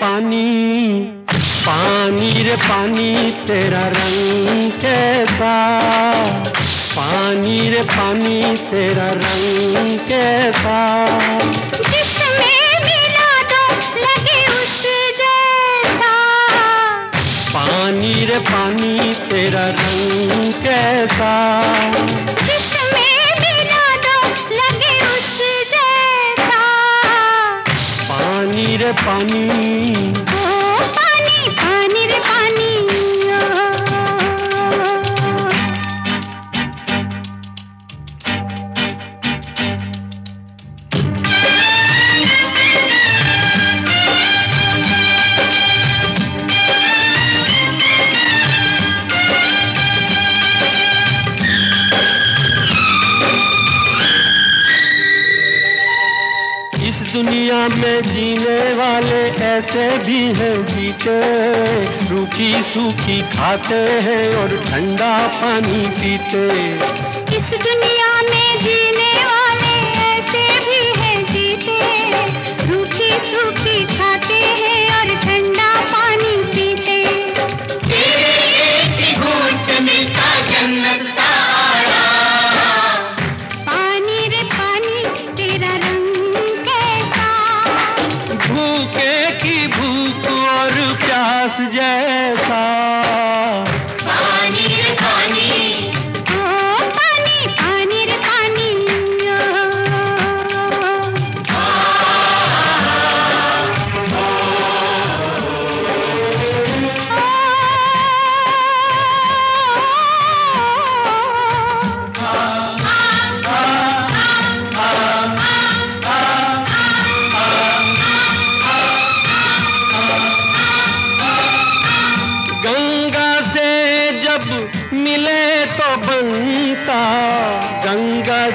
पानी पानी रे पानी तेरा रंग कैसा? पानी रे पानी तेरा रंग कैसा? जिसमें मिला दो लगे उस जैसा। पानी रे पानी तेरा रंग कैसा? जिसमें मिला दो लगे उस जैसा। पानी रे पानी पानी में जीने वाले ऐसे भी हैं जीते। रूखी सूखी खाते हैं और ठंडा पानी पीते। इस दुनिया में जीने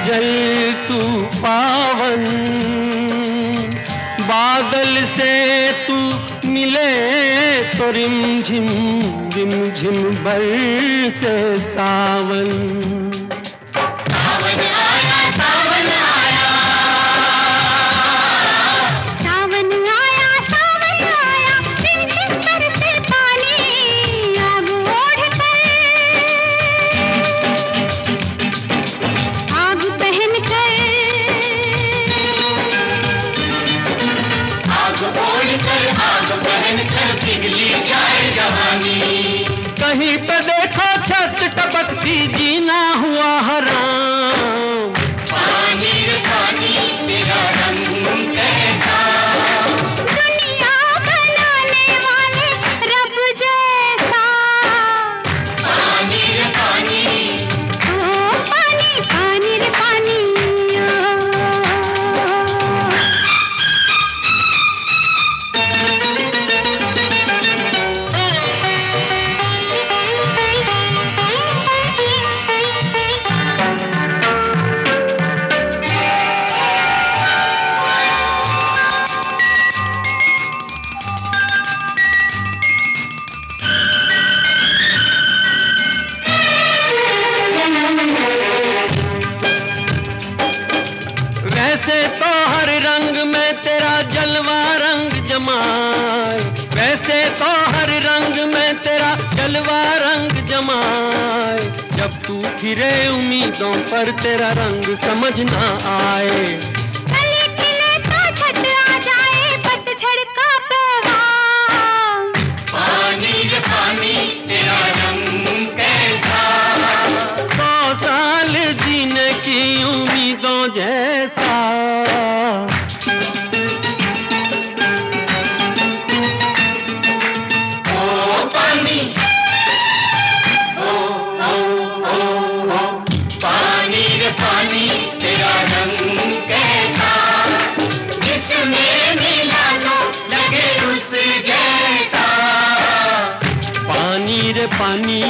जल तू पावन। बादल से तू मिले तो रिम झिम रिम झिम बल से सावन सावन கைப்பட तो हर रंग में तेरा जलवा रंग जमाए। जब तू फिरे उम्मीदों पर तेरा रंग समझ ना आए। पानी रंग कैसा? लो लगे जैसा। पानी रे पानी